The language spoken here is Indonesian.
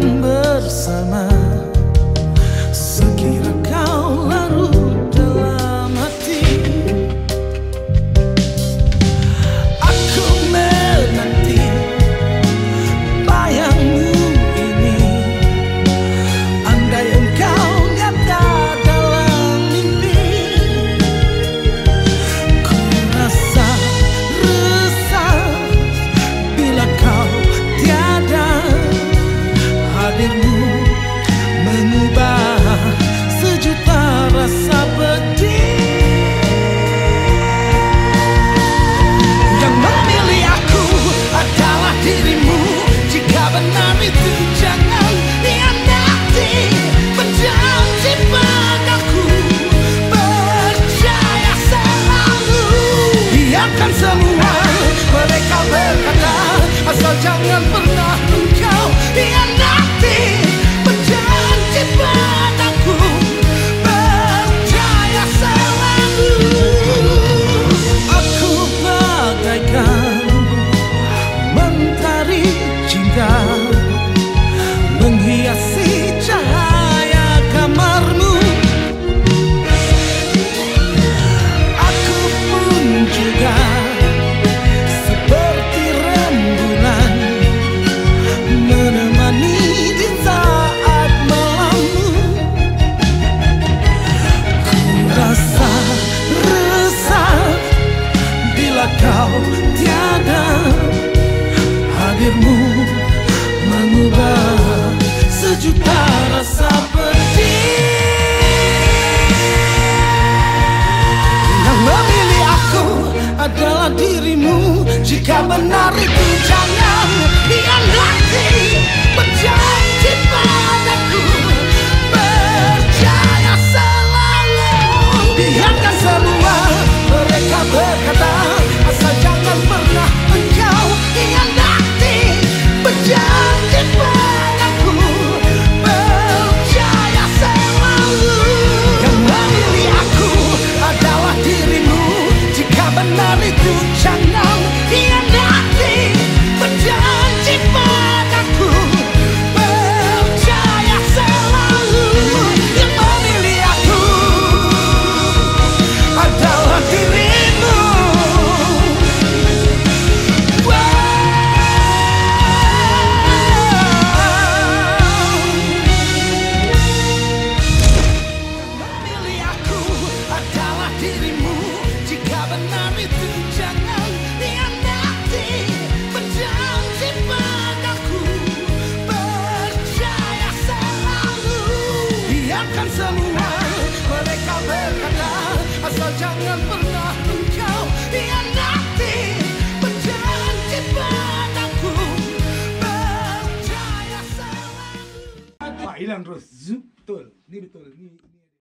bersama. Jika benar itu jangan dianati Menjanji padaku Percaya selalu Biarkan semua mereka berkata Asal jangan pernah engkau dianati dirimu. Jika benar itu jangan hianati Berjanji padaku Benar itu jangan hianati Berjanji padaku. Percaya selalu Yang memilih aku. Adalah dirimu. Memilih aku adalah dirimu. Jika benar Milan Ross, Zip Tol, Nibi Tol, Nibi.